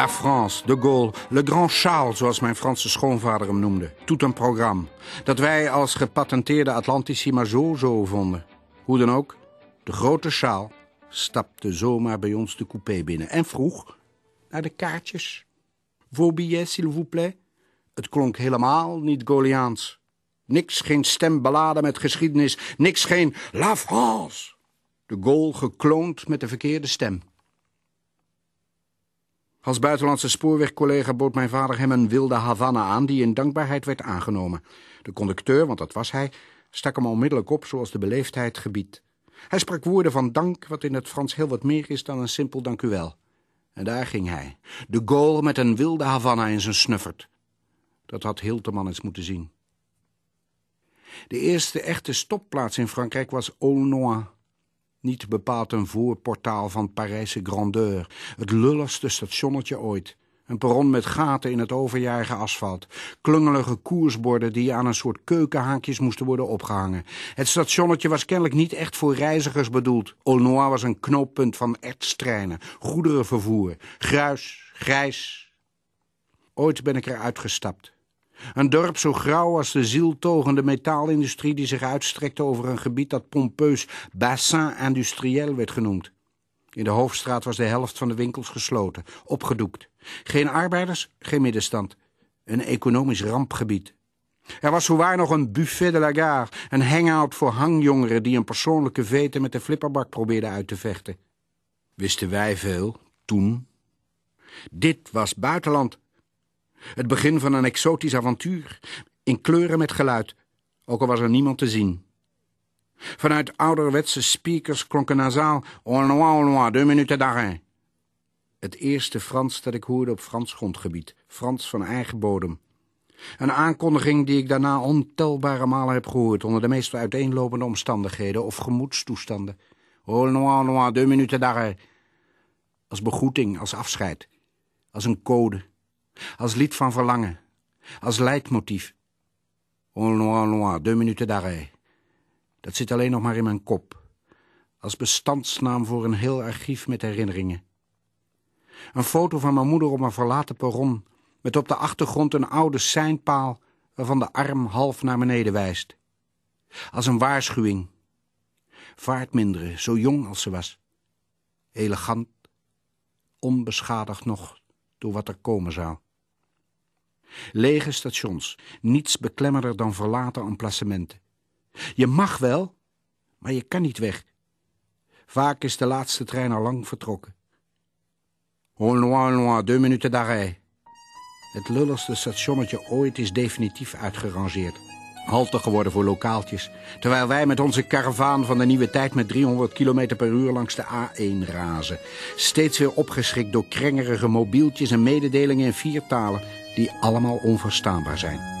La France, de Gaulle, Le Grand Charles, zoals mijn Franse schoonvader hem noemde. Tout een programma. Dat wij als gepatenteerde Atlantici maar zo zo vonden. Hoe dan ook, de grote Charles stapte zomaar bij ons de coupé binnen en vroeg naar de kaartjes. Vos billets, s'il vous plaît? Het klonk helemaal niet Gauliaans. Niks, geen stemballade met geschiedenis. Niks, geen La France. De Gaulle gekloond met de verkeerde stem. Als buitenlandse spoorwegcollega bood mijn vader hem een wilde Havana aan... die in dankbaarheid werd aangenomen. De conducteur, want dat was hij, stak hem onmiddellijk op zoals de beleefdheid gebiedt. Hij sprak woorden van dank, wat in het Frans heel wat meer is dan een simpel dank u wel. En daar ging hij, de Gaulle met een wilde Havana in zijn snuffert. Dat had Hilterman eens moeten zien. De eerste echte stopplaats in Frankrijk was Aulnois. Niet bepaald een voorportaal van Parijse grandeur. Het lulligste stationnetje ooit. Een perron met gaten in het overjarige asfalt. Klungelige koersborden die aan een soort keukenhaakjes moesten worden opgehangen. Het stationnetje was kennelijk niet echt voor reizigers bedoeld. Aulnois was een knooppunt van ertstreinen, goederenvervoer, gruis, grijs. Ooit ben ik er uitgestapt. Een dorp zo grauw als de zieltogende metaalindustrie die zich uitstrekte over een gebied dat pompeus bassin industriel werd genoemd. In de hoofdstraat was de helft van de winkels gesloten, opgedoekt. Geen arbeiders, geen middenstand. Een economisch rampgebied. Er was zowaar nog een buffet de la gare, een hangout voor hangjongeren die een persoonlijke vete met de flipperbak probeerden uit te vechten. Wisten wij veel, toen? Dit was buitenland. Het begin van een exotisch avontuur, in kleuren met geluid, ook al was er niemand te zien. Vanuit ouderwetse speakers klonk een nasaal Aulnois, Aulnois, deux minuten d'arrêt. Het eerste Frans dat ik hoorde op Frans grondgebied, Frans van eigen bodem. Een aankondiging die ik daarna ontelbare malen heb gehoord... onder de meest uiteenlopende omstandigheden of gemoedstoestanden. Aulnois, Aulnois, deux minuten d'arrêt. Als begroeting, als afscheid. Als een code. Als lied van verlangen. Als leidmotief. Aulnois, Aulnois, deux minuten d'arrêt. Dat zit alleen nog maar in mijn kop. Als bestandsnaam voor een heel archief met herinneringen. Een foto van mijn moeder op een verlaten perron... met op de achtergrond een oude seinpaal... waarvan de arm half naar beneden wijst. Als een waarschuwing. Vaart minderen, zo jong als ze was. Elegant, onbeschadigd nog door wat er komen zou. Lege stations, niets beklemmender dan verlaten emplacementen. Je mag wel, maar je kan niet weg. Vaak is de laatste trein al lang vertrokken. Aulnois, Aulnois, deux minuten d'arrêt. Het lulligste stationnetje ooit is definitief uitgerangeerd. Halte geworden voor lokaaltjes. Terwijl wij met onze karavaan van de nieuwe tijd met 300 km per uur langs de A1 razen. Steeds weer opgeschrikt door krengerige mobieltjes en mededelingen in vier talen die allemaal onverstaanbaar zijn.